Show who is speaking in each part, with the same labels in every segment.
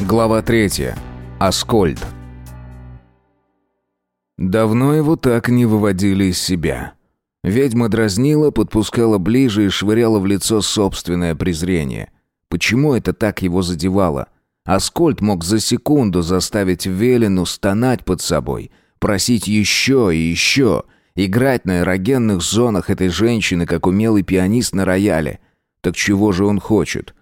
Speaker 1: Глава третья. Аскольд. Давно его так не выводили из себя. Ведьма дразнила, подпускала ближе и швыряла в лицо собственное презрение. Почему это так его задевало? Аскольд мог за секунду заставить Велину стонать под собой, просить еще и еще, играть на эрогенных зонах этой женщины, как умелый пианист на рояле. Так чего же он хочет?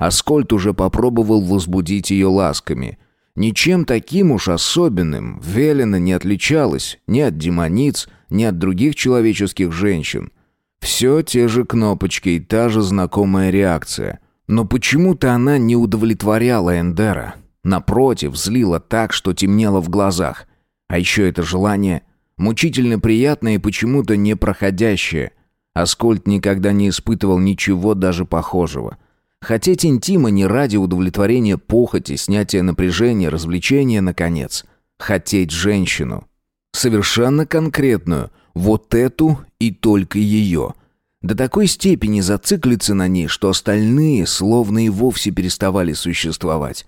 Speaker 1: Аскольд уже попробовал возбудить ее ласками. Ничем таким уж особенным Велена не отличалась ни от демониц, ни от других человеческих женщин. Все те же кнопочки и та же знакомая реакция. Но почему-то она не удовлетворяла Эндера. Напротив, злила так, что темнело в глазах. А еще это желание, мучительно приятное и почему-то непроходящее. Аскольд никогда не испытывал ничего даже похожего. Хотеть интима не ради удовлетворения похоти, снятия напряжения, развлечения, наконец. Хотеть женщину. Совершенно конкретную. Вот эту и только ее. До такой степени зациклиться на ней, что остальные словно и вовсе переставали существовать.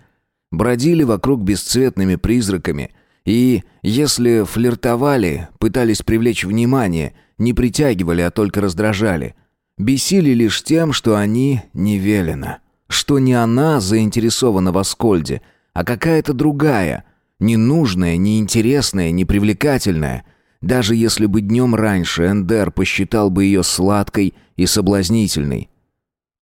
Speaker 1: Бродили вокруг бесцветными призраками и, если флиртовали, пытались привлечь внимание, не притягивали, а только раздражали. Бесили лишь тем, что они не велено. Что не она заинтересована в Аскольде, а какая-то другая, ненужная, неинтересная, непривлекательная. Даже если бы днем раньше Эндер посчитал бы ее сладкой и соблазнительной.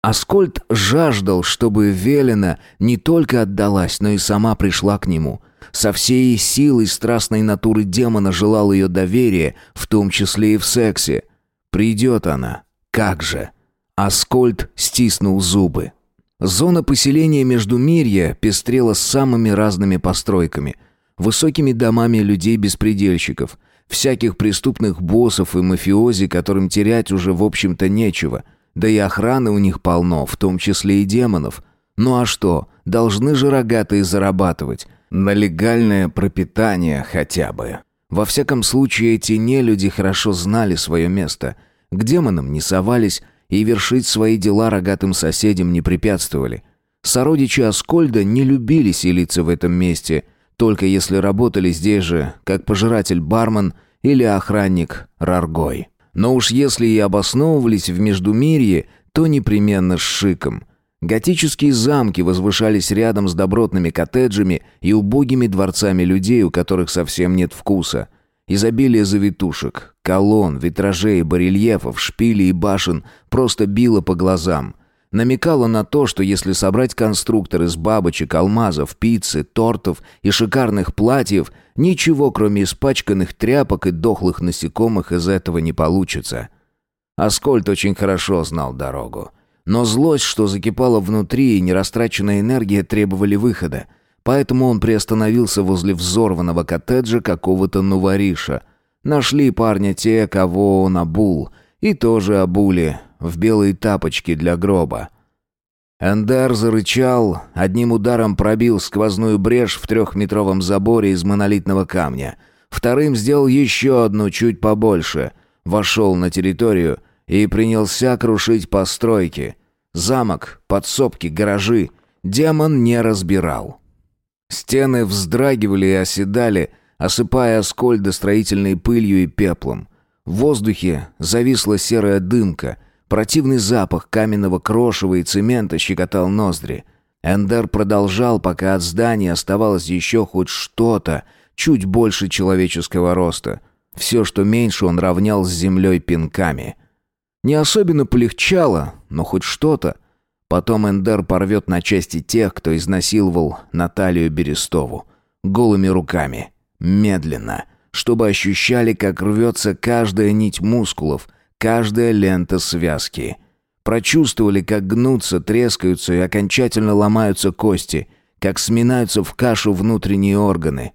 Speaker 1: Аскольд жаждал, чтобы Велена не только отдалась, но и сама пришла к нему. Со всей силой страстной натуры демона желал ее доверия, в том числе и в сексе. Придет она. Как же? Аскольд стиснул зубы. Зона поселения Междумирья пестрела самыми разными постройками. Высокими домами людей-беспредельщиков, всяких преступных боссов и мафиози, которым терять уже в общем-то нечего. Да и охраны у них полно, в том числе и демонов. Ну а что, должны же рогатые зарабатывать. На легальное пропитание хотя бы. Во всяком случае, эти нелюди хорошо знали свое место. К демонам не совались, и вершить свои дела рогатым соседям не препятствовали. Сородичи Аскольда не любили селиться в этом месте, только если работали здесь же, как пожиратель-бармен или охранник Раргой. Но уж если и обосновывались в Междумирье, то непременно с шиком. Готические замки возвышались рядом с добротными коттеджами и убогими дворцами людей, у которых совсем нет вкуса – Изобилие завитушек, колонн, витражей, барельефов, шпилей и башен просто било по глазам. Намекало на то, что если собрать конструктор из бабочек, алмазов, пиццы, тортов и шикарных платьев, ничего кроме испачканных тряпок и дохлых насекомых из этого не получится. Аскольд очень хорошо знал дорогу. Но злость, что закипала внутри, и нерастраченная энергия требовали выхода – Поэтому он приостановился возле взорванного коттеджа какого-то нувариша. Нашли парня те, кого он обул, и тоже обули, в белые тапочки для гроба. Эндер зарычал, одним ударом пробил сквозную брешь в трехметровом заборе из монолитного камня. Вторым сделал еще одну, чуть побольше. Вошел на территорию и принялся крушить постройки. Замок, подсобки, гаражи. Демон не разбирал. Стены вздрагивали и оседали, осыпая Аскольда строительной пылью и пеплом. В воздухе зависла серая дымка, противный запах каменного крошева и цемента щекотал ноздри. Эндер продолжал, пока от здания оставалось еще хоть что-то, чуть больше человеческого роста. Все, что меньше, он равнял с землей пинками. Не особенно полегчало, но хоть что-то — Потом Эндер порвет на части тех, кто изнасиловал Наталью Берестову. Голыми руками. Медленно. Чтобы ощущали, как рвется каждая нить мускулов, каждая лента связки. Прочувствовали, как гнутся, трескаются и окончательно ломаются кости, как сминаются в кашу внутренние органы.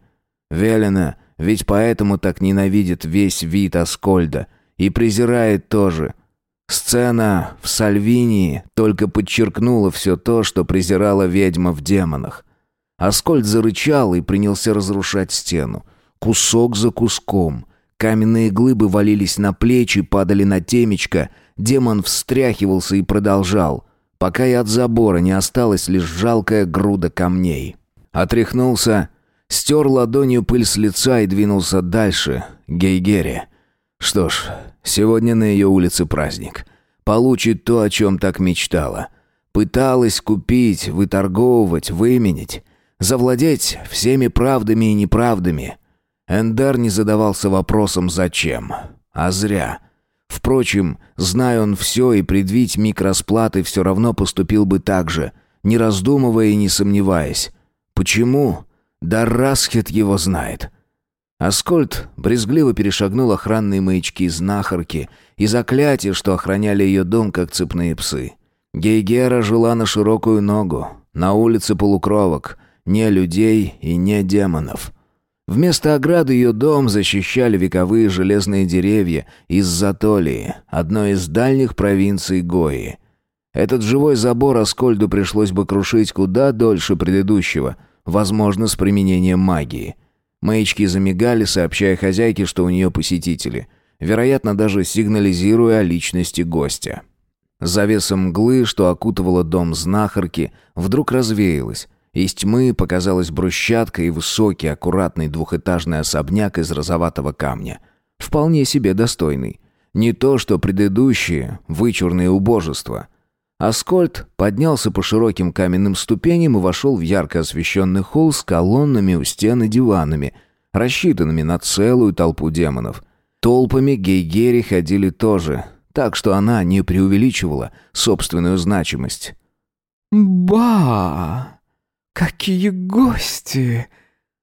Speaker 1: Велено, ведь поэтому так ненавидит весь вид Аскольда. И презирает тоже – Сцена в Сальвинии только подчеркнула все то, что презирала ведьма в демонах. Аскольд зарычал и принялся разрушать стену. Кусок за куском. Каменные глыбы валились на плечи, падали на темечко. Демон встряхивался и продолжал, пока и от забора не осталась лишь жалкая груда камней. Отряхнулся, стер ладонью пыль с лица и двинулся дальше, Гейгере. Что ж, сегодня на ее улице праздник. Получит то, о чем так мечтала. Пыталась купить, выторговывать, выменить. Завладеть всеми правдами и неправдами. Эндар не задавался вопросом «зачем?», а зря. Впрочем, зная он все и предвидеть миг расплаты, все равно поступил бы так же, не раздумывая и не сомневаясь. Почему? Да Расхет его знает. Аскольд брезгливо перешагнул охранные маячки знахарки и заклятия, что охраняли ее дом, как цепные псы. Гейгера жила на широкую ногу, на улице полукровок, не людей и не демонов. Вместо ограды ее дом защищали вековые железные деревья из Затолии, одной из дальних провинций Гои. Этот живой забор Аскольду пришлось бы крушить куда дольше предыдущего, возможно, с применением магии. Маячки замигали, сообщая хозяйке, что у нее посетители, вероятно, даже сигнализируя о личности гостя. Завеса мглы, что окутывала дом знахарки, вдруг развеялась, из тьмы показалась брусчатка и высокий, аккуратный двухэтажный особняк из розоватого камня. Вполне себе достойный. Не то, что предыдущие, вычурные убожества. Аскольд поднялся по широким каменным ступеням и вошел в ярко освещенный холл с колоннами у стен и диванами, рассчитанными на целую толпу демонов. Толпами гейгери ходили тоже, так что она не преувеличивала собственную значимость.
Speaker 2: «Ба!» «Какие гости!»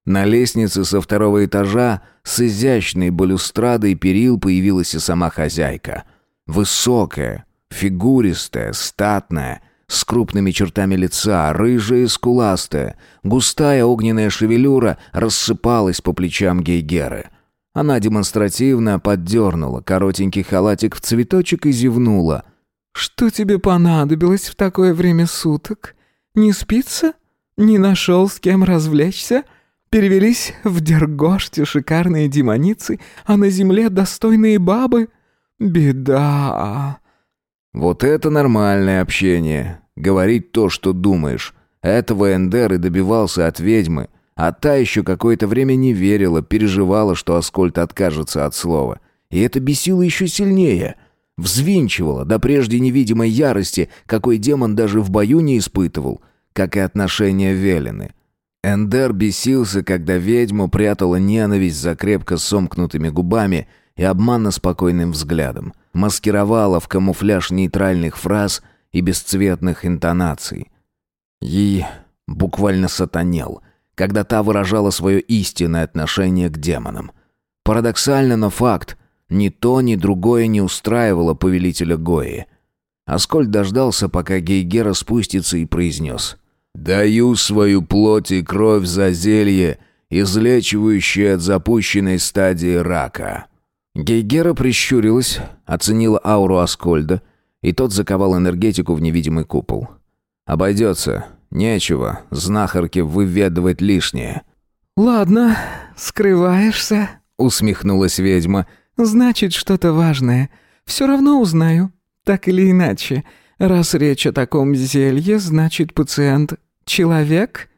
Speaker 1: На лестнице со второго этажа с изящной балюстрадой перил появилась и сама хозяйка. Высокая, фигуристая, статная, с крупными чертами лица, рыжая и скуластая. Густая огненная шевелюра рассыпалась по плечам Гейгеры. Она демонстративно поддернула коротенький халатик в цветочек и зевнула.
Speaker 2: «Что тебе понадобилось в такое время суток? Не спится?» Не нашел с кем развлечься? Перевелись в Дергоште шикарные демоницы, а на земле достойные бабы? Беда!»
Speaker 1: «Вот это нормальное общение. Говорить то, что думаешь. Этого Эндер и добивался от ведьмы. А та еще какое-то время не верила, переживала, что Аскольд откажется от слова. И это бесило еще сильнее. Взвинчивало до прежде невидимой ярости, какой демон даже в бою не испытывал как и отношения Велины. Эндер бесился, когда ведьму прятала ненависть за крепко сомкнутыми губами и обманно спокойным взглядом, маскировала в камуфляж нейтральных фраз и бесцветных интонаций. Ей буквально сатанел, когда та выражала свое истинное отношение к демонам. Парадоксально, но факт. Ни то, ни другое не устраивало повелителя Гои. Аскольд дождался, пока Гейгера спустится и произнес. Даю свою плоть и кровь за зелье, излечивающее от запущенной стадии рака». Гейгера прищурилась, оценила ауру Аскольда, и тот заковал энергетику в невидимый купол. «Обойдется. Нечего знахарке выведывать лишнее».
Speaker 2: «Ладно, скрываешься», — усмехнулась ведьма. «Значит, что-то важное. Все равно узнаю, так или иначе. Раз речь о таком зелье, значит, пациент человек?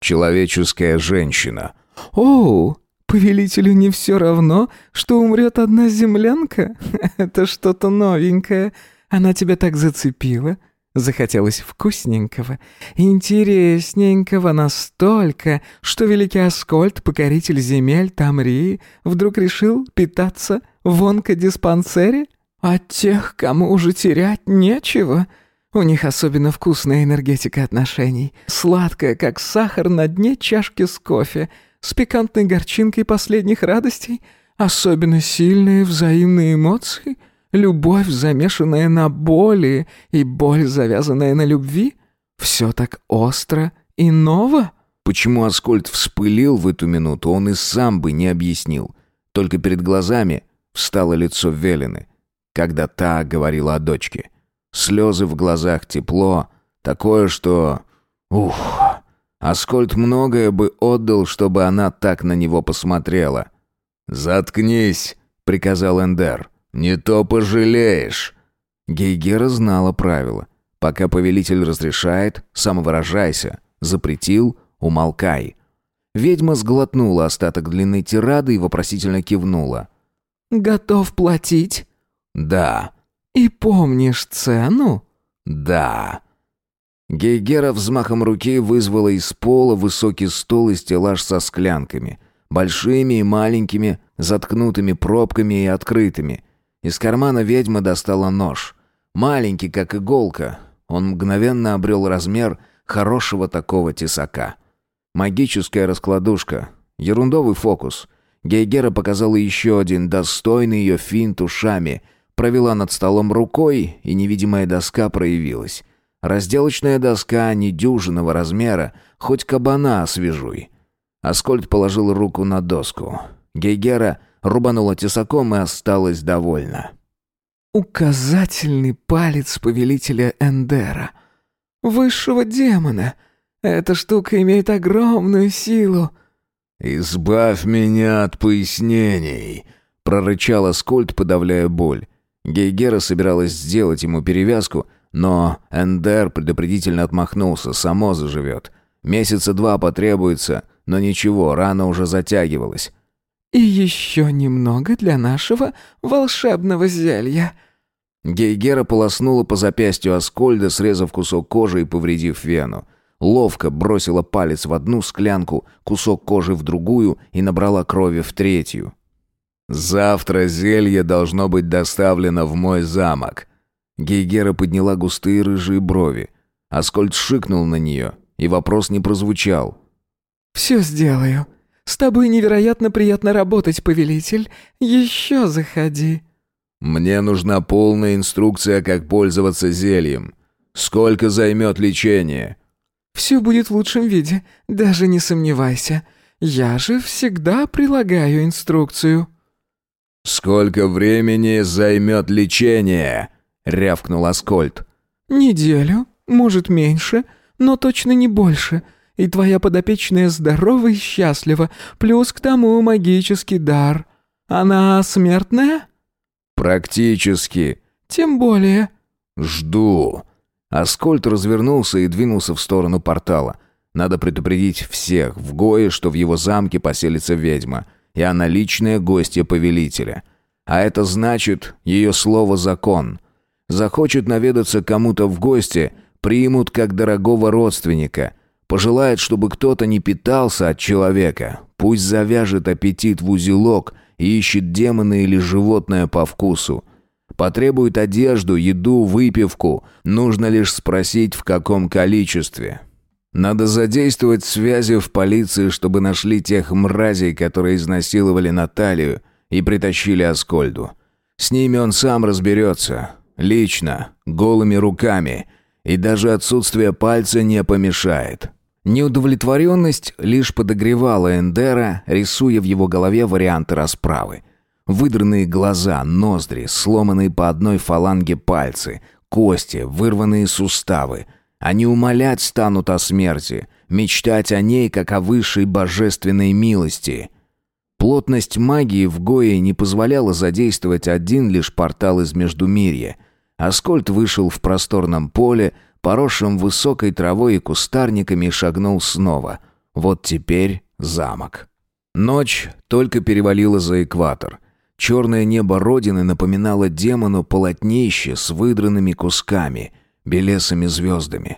Speaker 1: Человеческая женщина.
Speaker 2: О, повелителю не все равно, что умрет одна землянка? Это что-то новенькое. Она тебя так зацепила. Захотелось вкусненького, интересненького настолько, что великий Аскольд, покоритель земель Тамрии, вдруг решил питаться в онкодиспансере? А тех, кому уже терять нечего. У них особенно вкусная энергетика отношений. Сладкая, как сахар на дне чашки с кофе, с пикантной горчинкой последних радостей. Особенно сильные взаимные эмоции. Любовь, замешанная на боли, и боль, завязанная на любви. Все так остро и ново.
Speaker 1: Почему Аскольд вспылил в эту минуту, он и сам бы не объяснил. Только перед глазами встало лицо Велины — когда та говорила о дочке. Слезы в глазах, тепло, такое, что... Ух, Аскольд многое бы отдал, чтобы она так на него посмотрела. «Заткнись», — приказал Эндер. «Не то пожалеешь». Гейгера знала правила. Пока повелитель разрешает, самовыражайся. Запретил, «Умолкай». Ведьма сглотнула остаток длинной тирады и вопросительно кивнула.
Speaker 2: «Готов платить?»
Speaker 1: «Да».
Speaker 2: «И помнишь цену?»
Speaker 1: «Да». Гейгера взмахом руки вызвала из пола высокий стол и стеллаж со склянками. Большими и маленькими, заткнутыми пробками и открытыми. Из кармана ведьма достала нож. Маленький, как иголка. Он мгновенно обрел размер хорошего такого тесака. Магическая раскладушка. Ерундовый фокус. Гейгера показала еще один, достойный ее финт ушами. Провела над столом рукой, и невидимая доска проявилась. Разделочная доска недюжинного размера, хоть кабана освежуй. Аскольд положил руку на доску. Гейгера рубанула тесаком и осталась довольна.
Speaker 2: «Указательный палец повелителя Эндера. Высшего демона. Эта штука имеет огромную силу».
Speaker 1: «Избавь меня от пояснений», — прорычал Аскольд, подавляя боль. Гейгера собиралась сделать ему перевязку, но Эндер предупредительно отмахнулся, само заживет. Месяца два потребуется, но ничего, рана уже затягивалась.
Speaker 2: «И еще немного для нашего волшебного зелья».
Speaker 1: Гейгера полоснула по запястью Аскольда, срезав кусок кожи и повредив вену. Ловко бросила палец в одну склянку, кусок кожи в другую и набрала крови в третью. «Завтра зелье должно быть доставлено в мой замок». Гейгера подняла густые рыжие брови. Аскольд шикнул на нее, и вопрос не прозвучал.
Speaker 2: «Все сделаю. С тобой невероятно приятно работать, повелитель. Еще заходи».
Speaker 1: «Мне нужна полная инструкция, как пользоваться зельем. Сколько займет лечение?»
Speaker 2: Все будет в лучшем виде, даже не сомневайся. Я же всегда прилагаю инструкцию».
Speaker 1: «Сколько времени займет лечение?» — рявкнул Аскольд.
Speaker 2: «Неделю, может, меньше, но точно не больше. И твоя подопечная здорова и счастлива, плюс к тому магический дар. Она смертная?»
Speaker 1: «Практически».
Speaker 2: «Тем более».
Speaker 1: «Жду». Аскольд развернулся и двинулся в сторону портала. Надо предупредить всех в Гое, что в его замке поселится ведьма, и она личная гостья повелителя. А это значит, ее слово закон. Захочет наведаться кому-то в гости, примут как дорогого родственника. Пожелает, чтобы кто-то не питался от человека, пусть завяжет аппетит в узелок и ищет демона или животное по вкусу. Потребует одежду, еду, выпивку. Нужно лишь спросить, в каком количестве. Надо задействовать связи в полиции, чтобы нашли тех мразей, которые изнасиловали Наталью и притащили Аскольду. С ними он сам разберется. Лично, голыми руками. И даже отсутствие пальца не помешает. Неудовлетворенность лишь подогревала Эндера, рисуя в его голове варианты расправы – Выдранные глаза, ноздри, сломанные по одной фаланге пальцы, кости, вырванные суставы. Они умолять станут о смерти, мечтать о ней, как о высшей божественной милости. Плотность магии в Гое не позволяла задействовать один лишь портал из Междумирья. Аскольд вышел в просторном поле, поросшем высокой травой и кустарниками, и шагнул снова. Вот теперь замок. Ночь только перевалила за экватор. Черное небо Родины напоминало демону полотнище с выдранными кусками, белесыми звездами.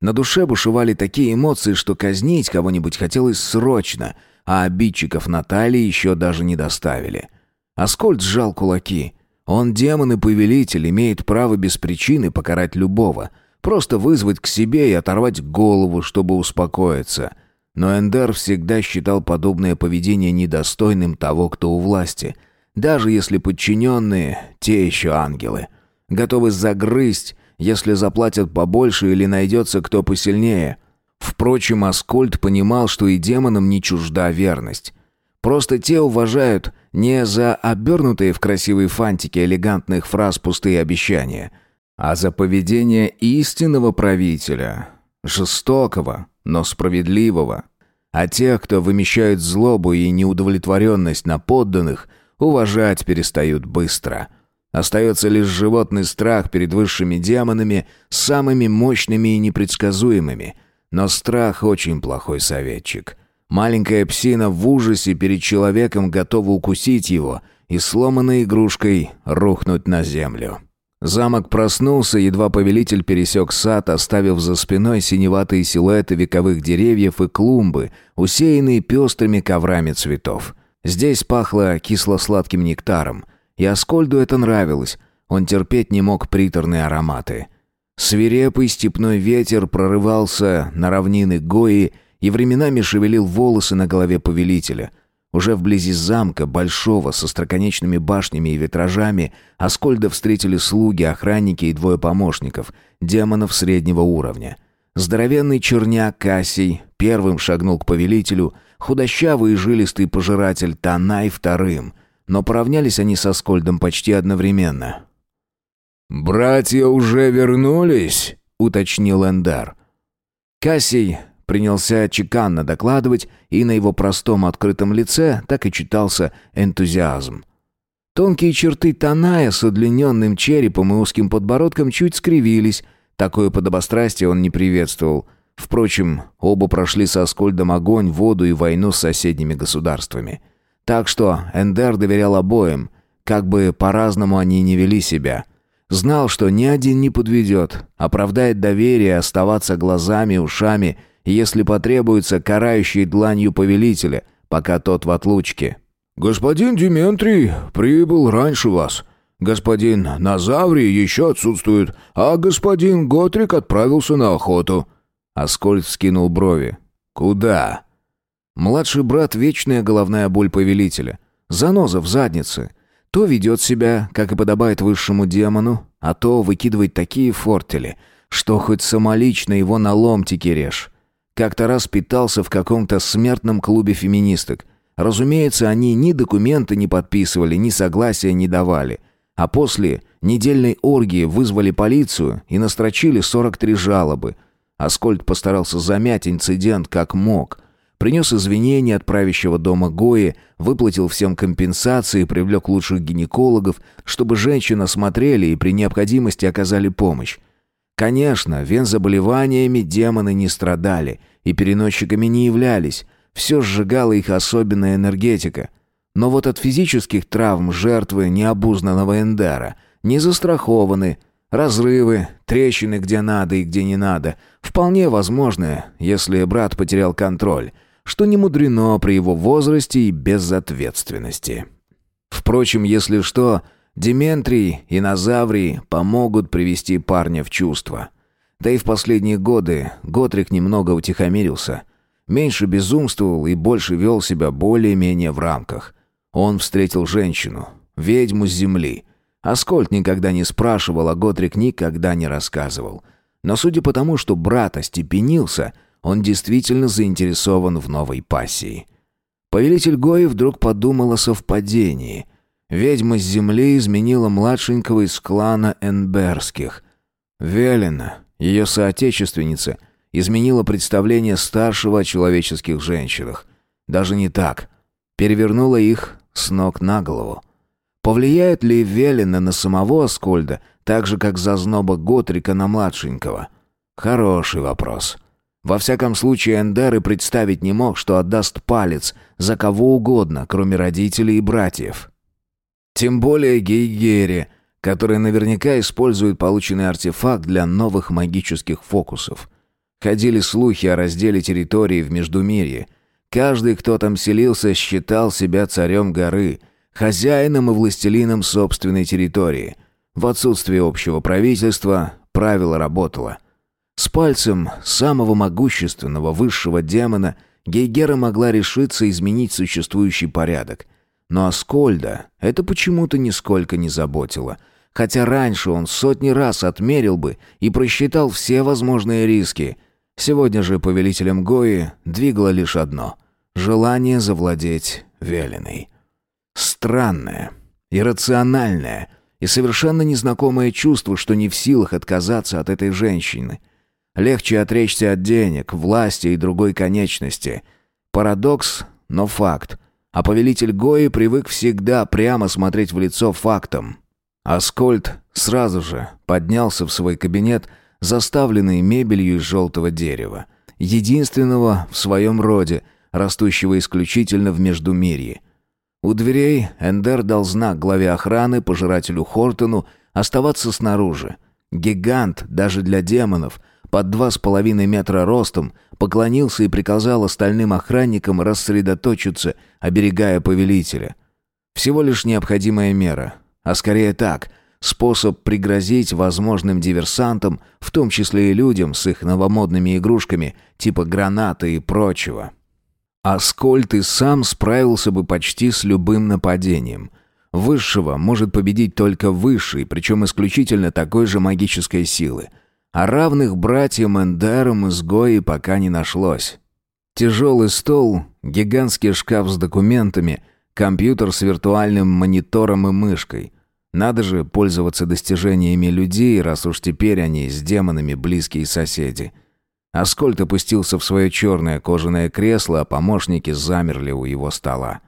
Speaker 1: На душе бушевали такие эмоции, что казнить кого-нибудь хотелось срочно, а обидчиков Натальи еще даже не доставили. Аскольд сжал кулаки. Он демон и повелитель, имеет право без причины покарать любого, просто вызвать к себе и оторвать голову, чтобы успокоиться. Но Эндер всегда считал подобное поведение недостойным того, кто у власти — даже если подчиненные, те еще ангелы. Готовы загрызть, если заплатят побольше или найдется кто посильнее. Впрочем, Аскольд понимал, что и демонам не чужда верность. Просто те уважают не за обернутые в красивые фантики элегантных фраз пустые обещания, а за поведение истинного правителя, жестокого, но справедливого. А тех, кто вымещает злобу и неудовлетворенность на подданных – уважать перестают быстро. Остается лишь животный страх перед высшими демонами, самыми мощными и непредсказуемыми. Но страх очень плохой советчик. Маленькая псина в ужасе перед человеком готова укусить его и сломанной игрушкой рухнуть на землю. Замок проснулся, едва повелитель пересек сад, оставив за спиной синеватые силуэты вековых деревьев и клумбы, усеянные пестрыми коврами цветов. Здесь пахло кисло-сладким нектаром, и Аскольду это нравилось, он терпеть не мог приторные ароматы. Свирепый степной ветер прорывался на равнины Гои и временами шевелил волосы на голове повелителя — уже вблизи замка, большого, со строконечными башнями и витражами, Аскольда встретили слуги, охранники и двое помощников, демонов среднего уровня. Здоровенный черняк Кассий первым шагнул к повелителю, худощавый и жилистый пожиратель Танай вторым, но поравнялись они со Аскольдом почти одновременно.
Speaker 3: «Братья уже вернулись?» — уточнил Эндар.
Speaker 1: Кассий принялся чеканно докладывать, и на его простом открытом лице так и читался энтузиазм. Тонкие черты Таная с удлиненным черепом и узким подбородком чуть скривились, такое подобострастие он не приветствовал. Впрочем, оба прошли со Аскольдом огонь, воду и войну с соседними государствами. Так что Эндер доверял обоим, как бы по-разному они не вели себя. Знал, что ни один не подведет, оправдает доверие оставаться глазами, ушами – если потребуется, карающей дланью повелителя, пока тот в отлучке.
Speaker 3: «Господин Дементрий прибыл раньше вас. Господин Назаврий еще отсутствует, а господин Готрик отправился на охоту».
Speaker 1: Аскольд вскинул брови. «Куда?» Младший брат — вечная головная боль повелителя. Заноза в заднице. То ведет себя, как и подобает высшему демону, а то выкидывает такие фортели, что хоть самолично его на ломтики режь. Как-то раз питался в каком-то смертном клубе феминисток. Разумеется, они ни документы не подписывали, ни согласия не давали. А после недельной оргии вызвали полицию и настрочили 43 жалобы. Аскольд постарался замять инцидент как мог. Принес извинения от правящего дома Гои, выплатил всем компенсации, привлек лучших гинекологов, чтобы женщин осмотрели и при необходимости оказали помощь. Конечно, вензаболеваниями демоны не страдали и переносчиками не являлись. Все сжигала их особенная энергетика. Но вот от физических травм жертвы необузнанного эндера не застрахованы. Разрывы, трещины где надо и где не надо. Вполне возможны, если брат потерял контроль, что не мудрено при его возрасте и безответственности. Впрочем, если что, Дементрий и Назаврий помогут привести парня в чувство. Да и в последние годы Готрик немного утихомирился. Меньше безумствовал и больше вел себя более-менее в рамках. Он встретил женщину, ведьму с земли. Аскольд никогда не спрашивал, а Готрик никогда не рассказывал. Но судя по тому, что брат остепенился, он действительно заинтересован в новой пассии. Повелитель Гои вдруг подумал о совпадении – Ведьма с земли изменила младшенького из клана Энберских. Велена, ее соотечественница, изменила представление старшего о человеческих женщинах. Даже не так. Перевернула их с ног на голову. Повлияет ли Велена на самого Аскольда, так же, как зазноба Готрика на младшенького? Хороший вопрос. Во всяком случае, Эндер и представить не мог, что отдаст палец за кого угодно, кроме родителей и братьев. Тем более Гейгере, который наверняка использует полученный артефакт для новых магических фокусов. Ходили слухи о разделе территории в Междумирье. Каждый, кто там селился, считал себя царем горы, хозяином и властелином собственной территории. В отсутствие общего правительства правило работало. С пальцем самого могущественного высшего демона Гейгера могла решиться изменить существующий порядок – но Аскольда это почему-то нисколько не заботило. Хотя раньше он сотни раз отмерил бы и просчитал все возможные риски. Сегодня же повелителем Гои двигало лишь одно — желание завладеть Велиной. Странное, иррациональное и совершенно незнакомое чувство, что не в силах отказаться от этой женщины. Легче отречься от денег, власти и другой конечности. Парадокс, но факт — а повелитель Гои привык всегда прямо смотреть в лицо фактам. Аскольд сразу же поднялся в свой кабинет, заставленный мебелью из желтого дерева, единственного в своем роде, растущего исключительно в Междумирье. У дверей Эндер дал знак главе охраны, пожирателю Хортону, оставаться снаружи. Гигант, даже для демонов, под два с половиной метра ростом, поклонился и приказал остальным охранникам рассредоточиться, оберегая повелителя. Всего лишь необходимая мера. А скорее так, способ пригрозить возможным диверсантам, в том числе и людям с их новомодными игрушками, типа гранаты и прочего. Аскольд и сам справился бы почти с любым нападением. Высшего может победить только высший, причем исключительно такой же магической силы. А равных братьям Эндерам изгои пока не нашлось. Тяжелый стол, гигантский шкаф с документами, компьютер с виртуальным монитором и мышкой. Надо же пользоваться достижениями людей, раз уж теперь они с демонами близкие соседи. Аскольд опустился в свое черное кожаное кресло, а помощники замерли у его стола.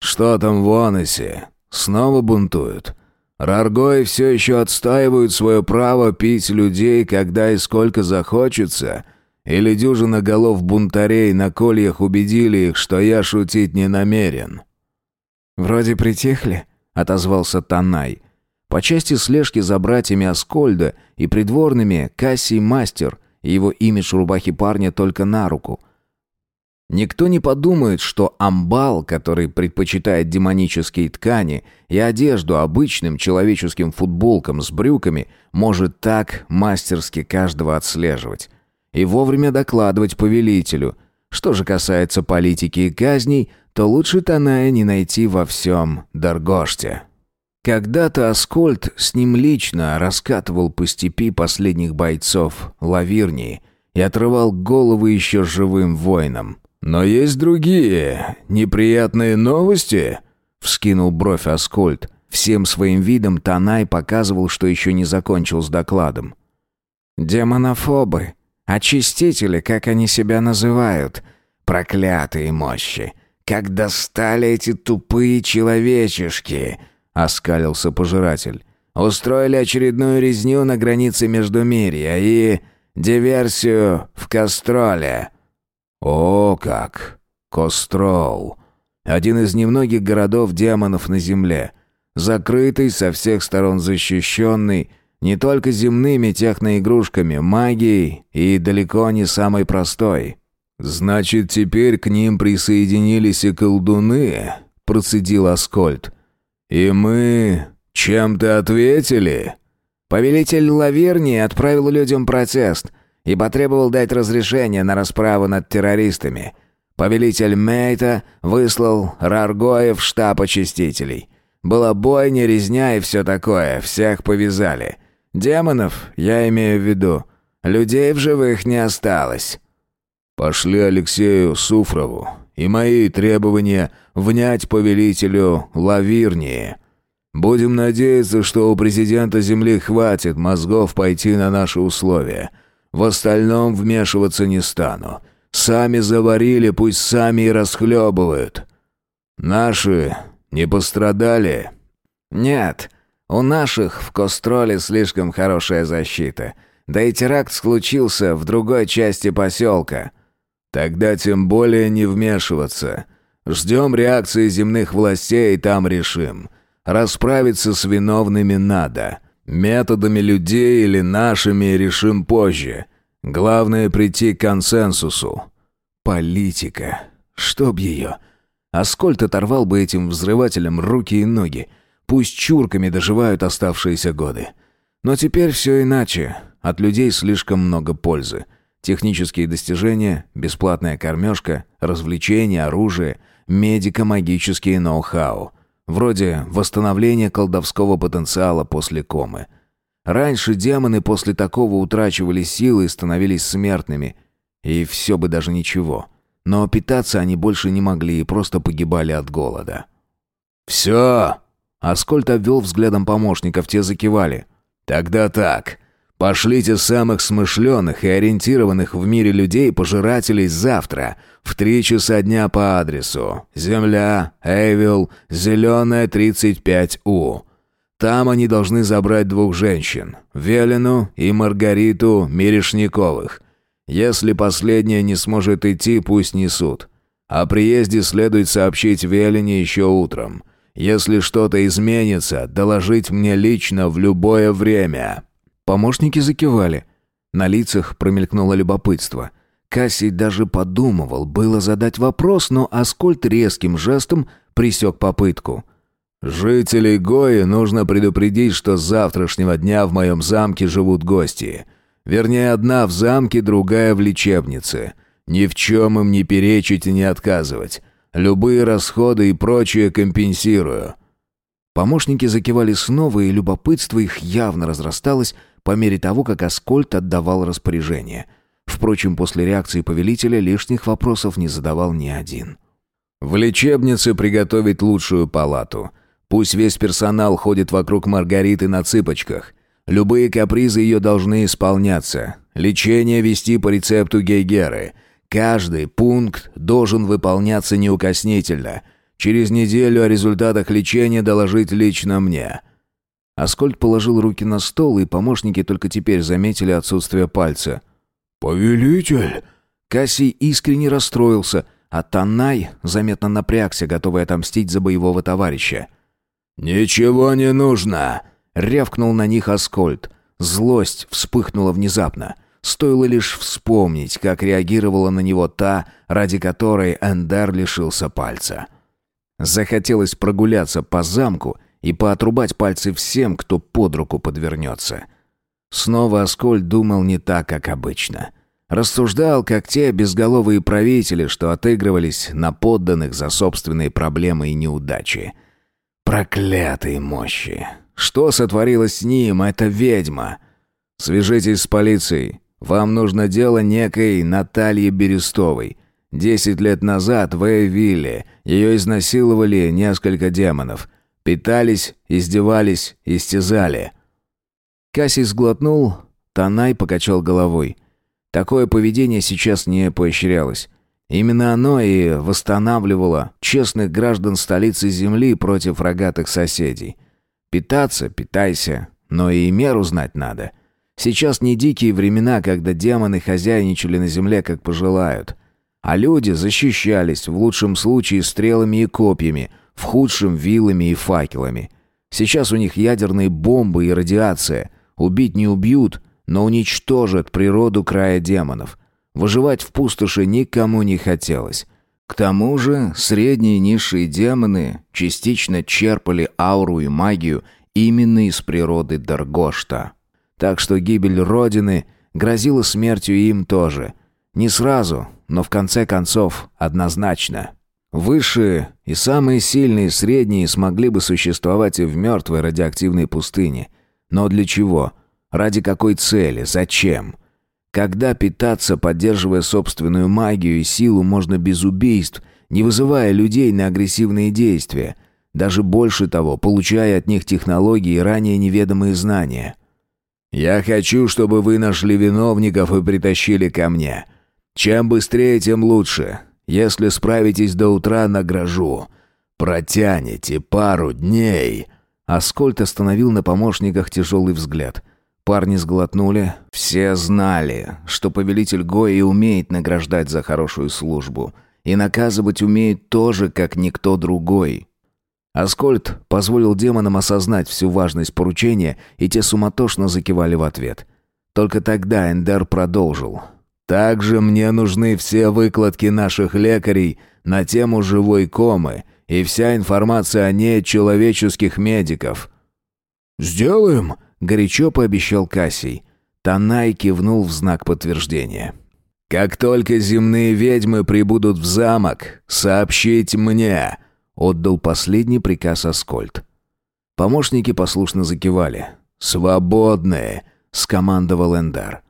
Speaker 3: «Что там в Оносе? Снова бунтуют?» Раргои все еще отстаивают свое право пить людей, когда и сколько захочется? Или дюжина голов бунтарей на кольях убедили их, что я шутить не намерен?»
Speaker 1: «Вроде притихли», — отозвался Танай. По части слежки за братьями Аскольда и придворными Кассий Мастер и его имидж рубахи парня только на руку. Никто не подумает, что амбал, который предпочитает демонические ткани и одежду обычным человеческим футболкам с брюками, может так мастерски каждого отслеживать. И вовремя докладывать повелителю. Что же касается политики и казней, то лучше Таная не найти во всем Даргоште. Когда-то Аскольд с ним лично раскатывал по степи последних бойцов Лавирнии и отрывал головы еще живым воинам.
Speaker 3: «Но есть другие неприятные новости?» — вскинул бровь Аскольд.
Speaker 1: Всем своим видом Танай показывал, что еще не закончил с докладом. «Демонофобы, очистители, как они себя называют, проклятые мощи, как достали эти тупые человечешки!» — оскалился пожиратель. «Устроили очередную резню на границе Междумирья и диверсию в Кастроле».
Speaker 3: «О как! Кострол! Один из немногих городов демонов на Земле. Закрытый, со всех сторон защищенный, не только земными техноигрушками, магией и далеко не самой простой». «Значит, теперь к ним присоединились и колдуны?» — процедил Аскольд. «И мы чем-то ответили?»
Speaker 1: Повелитель Лавернии отправил людям протест и потребовал дать разрешение на расправу над террористами. Повелитель Мейта выслал Раргоев в штаб очистителей. Была бойня, резня и все такое, всех повязали. Демонов, я имею в виду, людей в живых не осталось.
Speaker 3: «Пошли Алексею Суфрову и мои требования внять повелителю Лавирнии. Будем надеяться, что у президента Земли хватит мозгов пойти на наши условия. В остальном вмешиваться не стану. Сами заварили, пусть сами и расхлебывают. Наши не пострадали?»
Speaker 1: «Нет, у наших в Костроле слишком хорошая защита. Да и теракт случился в другой части поселка».
Speaker 3: «Тогда тем более не вмешиваться. Ждем реакции земных властей и там решим. Расправиться с виновными надо. Методами людей или нашими решим позже. Главное прийти к консенсусу.
Speaker 1: Политика. Чтоб ее. Аскольд оторвал бы этим взрывателям руки и ноги. Пусть чурками доживают оставшиеся годы. Но теперь все иначе. От людей слишком много пользы. Технические достижения, бесплатная кормежка, развлечения, оружие, медико-магические ноу-хау. Вроде восстановления колдовского потенциала после комы. Раньше демоны после такого утрачивали силы и становились смертными. И все бы даже ничего. Но питаться они больше не могли и просто погибали от голода.
Speaker 3: «Все!»
Speaker 1: Аскольд обвел взглядом помощников, те закивали.
Speaker 3: «Тогда так. Пошлите самых смышленых и ориентированных в мире людей-пожирателей завтра в три часа дня по адресу Земля, Эйвилл, Зеленая, 35У. Там они должны забрать двух женщин, Велину и Маргариту Мирешниковых. Если последняя не сможет идти, пусть несут. О приезде следует сообщить Велине еще утром. Если что-то изменится, доложить мне лично в любое время».
Speaker 1: Помощники закивали. На лицах промелькнуло любопытство. Кассий даже подумывал было задать вопрос, но Аскольд резким жестом присек попытку.
Speaker 3: «Жителей Гои нужно предупредить, что с завтрашнего дня в моем замке живут гости. Вернее, одна в замке, другая в лечебнице. Ни в чем им не перечить и не отказывать. Любые расходы и прочее компенсирую».
Speaker 1: Помощники закивали снова, и любопытство их явно разрасталось по мере того, как Аскольд отдавал распоряжение. Впрочем, после реакции повелителя лишних вопросов не задавал ни один.
Speaker 3: «В лечебнице приготовить лучшую палату. Пусть весь персонал ходит вокруг Маргариты на цыпочках. Любые капризы ее должны исполняться. Лечение вести по рецепту Гейгеры. Каждый пункт должен выполняться неукоснительно. Через неделю о результатах лечения доложить лично мне».
Speaker 1: Аскольд положил руки на стол, и помощники только теперь заметили отсутствие пальца.
Speaker 3: «Повелитель!»
Speaker 1: Кассий искренне расстроился, а Танай заметно напрягся, готовый отомстить за боевого товарища.
Speaker 3: «Ничего не нужно!»
Speaker 1: — рявкнул на них Аскольд. Злость вспыхнула внезапно. Стоило лишь вспомнить, как реагировала на него та, ради которой Эндер лишился пальца. Захотелось прогуляться по замку и поотрубать пальцы всем, кто под руку подвернется. Снова Аскольд думал не так, как обычно. Рассуждал, как те безголовые правители, что отыгрывались на подданных за собственные проблемы и неудачи. Проклятые мощи! Что сотворилось с ним, эта ведьма? Свяжитесь с полицией. Вам нужно дело некой Натальи Берестовой. Десять лет назад в Эйвилле ее изнасиловали несколько демонов. Питались, издевались, истязали. Кассий сглотнул, Танай покачал головой. Такое поведение сейчас не поощрялось. Именно оно и восстанавливало честных граждан столицы земли против рогатых соседей. Питаться, питайся, но и меру знать надо — Сейчас не дикие времена, когда демоны хозяйничали на земле, как пожелают. А люди защищались, в лучшем случае, стрелами и копьями, в худшем — вилами и факелами. Сейчас у них ядерные бомбы и радиация. Убить не убьют, но уничтожат природу края демонов. Выживать в пустоши никому не хотелось. К тому же средние и низшие демоны частично черпали ауру и магию именно из природы Даргошта. Так что гибель Родины грозила смертью им тоже. Не сразу, но в конце концов однозначно. Высшие и самые сильные средние смогли бы существовать и в мертвой радиоактивной пустыне. Но для чего? Ради какой цели? Зачем? Когда питаться, поддерживая собственную магию и силу, можно без убийств, не вызывая людей на агрессивные действия, даже больше того, получая от них технологии и ранее неведомые знания –
Speaker 3: я хочу, чтобы вы нашли виновников и притащили ко мне. Чем быстрее, тем лучше. Если справитесь до утра, награжу. Протянете пару дней».
Speaker 1: Аскольд остановил на помощниках тяжелый взгляд. Парни сглотнули. Все знали, что повелитель Гои умеет награждать за хорошую службу. И наказывать умеет тоже, как никто другой. Аскольд позволил демонам осознать всю важность поручения, и те суматошно закивали в ответ. Только тогда Эндер продолжил.
Speaker 3: «Также мне нужны все выкладки наших лекарей на тему живой комы и вся информация о ней человеческих медиков».
Speaker 1: «Сделаем», — горячо пообещал Кассий. Танай кивнул в знак подтверждения.
Speaker 3: «Как только земные ведьмы прибудут в замок, сообщить мне»,
Speaker 1: Отдал последний приказ Аскольд. Помощники послушно закивали.
Speaker 3: «Свободные!»
Speaker 1: — скомандовал Эндар.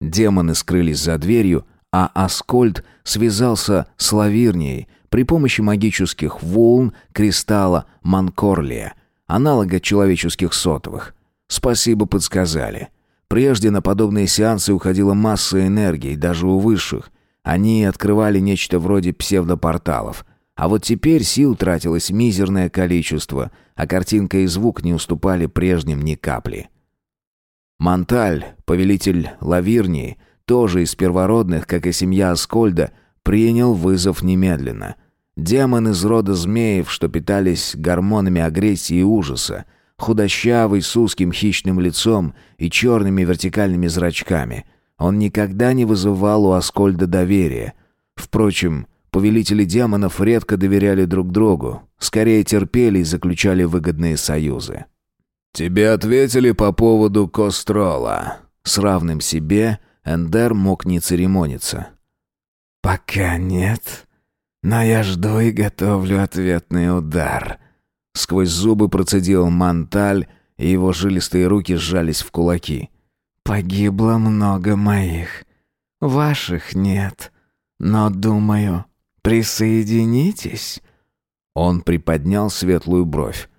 Speaker 1: Демоны скрылись за дверью, а Аскольд связался с Лавирнией при помощи магических волн кристалла Манкорлия, аналога человеческих сотовых. Спасибо, подсказали. Прежде на подобные сеансы уходила масса энергии, даже у высших. Они открывали нечто вроде псевдопорталов — а вот теперь сил тратилось мизерное количество, а картинка и звук не уступали прежним ни капли. Монталь, повелитель Лавирнии, тоже из первородных, как и семья Аскольда, принял вызов немедленно. Демон из рода змеев, что питались гормонами агрессии и ужаса, худощавый, с узким хищным лицом и черными вертикальными зрачками. Он никогда не вызывал у Аскольда доверия. Впрочем, повелители демонов редко доверяли друг другу, скорее терпели и заключали выгодные союзы.
Speaker 3: «Тебе ответили по поводу Кострола?»
Speaker 1: С равным себе Эндер мог не церемониться.
Speaker 2: «Пока нет, но я жду и готовлю ответный удар»,
Speaker 1: Сквозь зубы процедил Манталь, и его жилистые руки сжались в кулаки.
Speaker 2: «Погибло много моих. Ваших нет. Но, думаю, присоединитесь?»
Speaker 1: Он приподнял светлую бровь.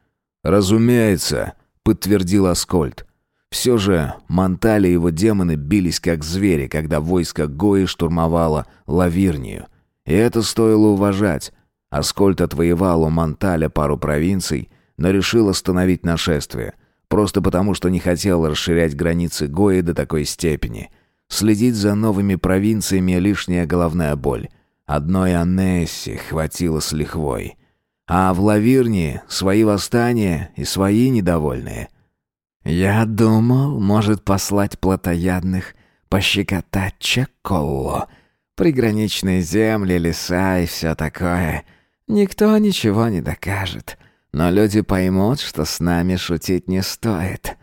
Speaker 1: «Разумеется», — подтвердил Аскольд. Все же Манталь и его демоны бились как звери, когда войско Гои штурмовало Лавирнию. И это стоило уважать. Аскольд отвоевал у Монталя пару провинций, но решил остановить нашествие, просто потому что не хотел расширять границы Гои до такой степени. Следить за новыми провинциями — лишняя головная боль. Одной Анесси хватило с лихвой. А в Лавирне свои восстания и свои недовольные.
Speaker 2: «Я думал, может послать плотоядных пощекотать Чеколло. Приграничные земли, леса и все такое. Никто ничего не докажет, но люди поймут, что с нами шутить не стоит».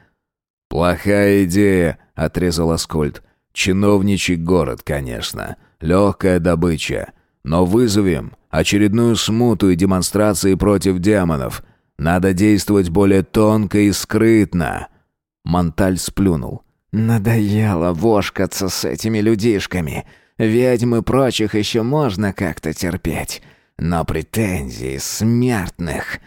Speaker 3: «Плохая идея», — отрезал Аскольд. «Чиновничий город, конечно. Легкая добыча. Но вызовем очередную смуту и демонстрации против демонов. Надо действовать более тонко и скрытно».
Speaker 1: Монталь сплюнул.
Speaker 2: «Надоело вошкаться с этими людишками. Ведьм и прочих еще можно как-то терпеть. Но претензии смертных...»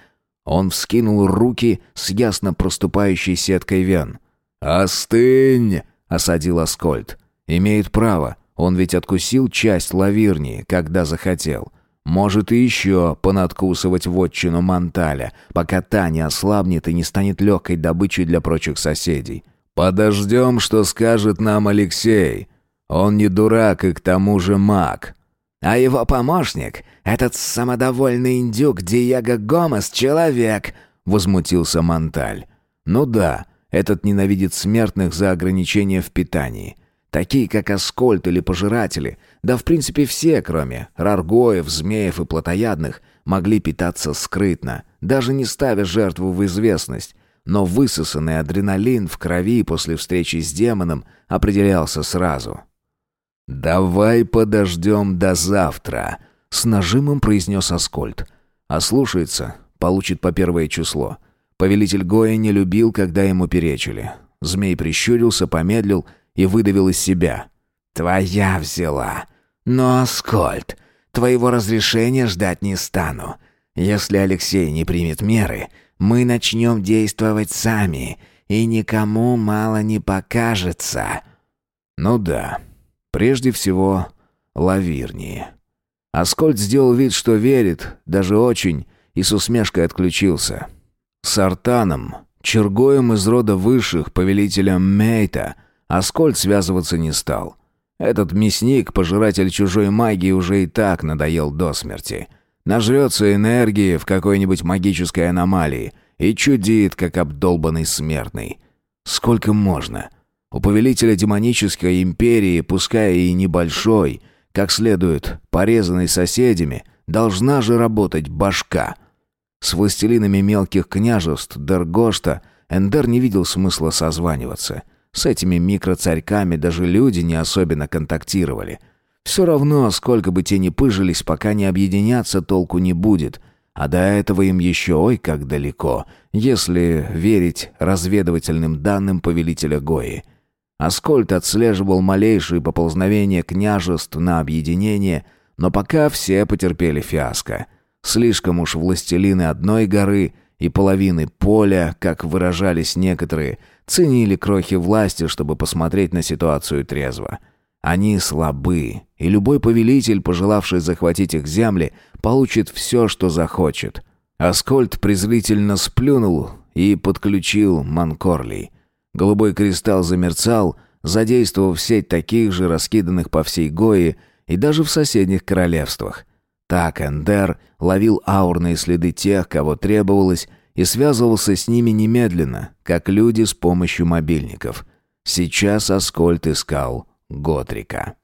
Speaker 1: Он вскинул руки с ясно проступающей сеткой вен.
Speaker 3: «Остынь!» — осадил Аскольд.
Speaker 1: «Имеет право. Он ведь откусил часть лавирнии, когда захотел. Может и еще понадкусывать вотчину Монталя, пока та не ослабнет и не станет легкой добычей для прочих соседей.
Speaker 3: Подождем, что скажет нам Алексей. Он не дурак и к тому же маг.
Speaker 2: А его помощник, этот самодовольный индюк Диего Гомес, человек, возмутился Монталь.
Speaker 1: Ну да, этот ненавидит смертных за ограничения в питании. Такие, как Аскольд или Пожиратели, да в принципе все, кроме раргоев, змеев и плотоядных, могли питаться скрытно, даже не ставя жертву в известность. Но высосанный адреналин в крови после встречи с демоном определялся сразу.
Speaker 3: «Давай подождем до завтра», — с нажимом произнес Аскольд.
Speaker 1: А слушается, получит по первое число. Повелитель Гоя не любил, когда ему перечили. Змей прищурился, помедлил и выдавил из себя.
Speaker 2: «Твоя взяла. Но, Аскольд, твоего разрешения ждать не стану. Если Алексей не примет меры, мы начнем действовать сами, и никому мало не покажется».
Speaker 1: «Ну да», Прежде всего, лавирнии. Аскольд сделал вид, что верит, даже очень, и с усмешкой отключился. С Артаном, Чергоем из рода высших, повелителем Мейта, Аскольд связываться не стал. Этот мясник, пожиратель чужой магии, уже и так надоел до смерти. Нажрется энергии в какой-нибудь магической аномалии и чудит, как обдолбанный смертный. Сколько можно? У повелителя демонической империи, пускай и небольшой, как следует, порезанный соседями, должна же работать башка. С властелинами мелких княжеств Дергошта Эндер не видел смысла созваниваться. С этими микроцарьками даже люди не особенно контактировали. Все равно, сколько бы те ни пыжились, пока не объединятся, толку не будет. А до этого им еще ой как далеко, если верить разведывательным данным повелителя Гои – Аскольд отслеживал малейшие поползновения княжеств на объединение, но пока все потерпели фиаско. Слишком уж властелины одной горы и половины поля, как выражались некоторые, ценили крохи власти, чтобы посмотреть на ситуацию трезво. Они слабы, и любой повелитель, пожелавший захватить их земли, получит все, что захочет. Аскольд презрительно сплюнул и подключил Манкорли. Голубой кристалл замерцал, задействовав сеть таких же, раскиданных по всей Гои и даже в соседних королевствах. Так Эндер ловил аурные следы тех, кого требовалось, и связывался с ними немедленно, как люди с помощью мобильников. Сейчас Аскольд искал Готрика.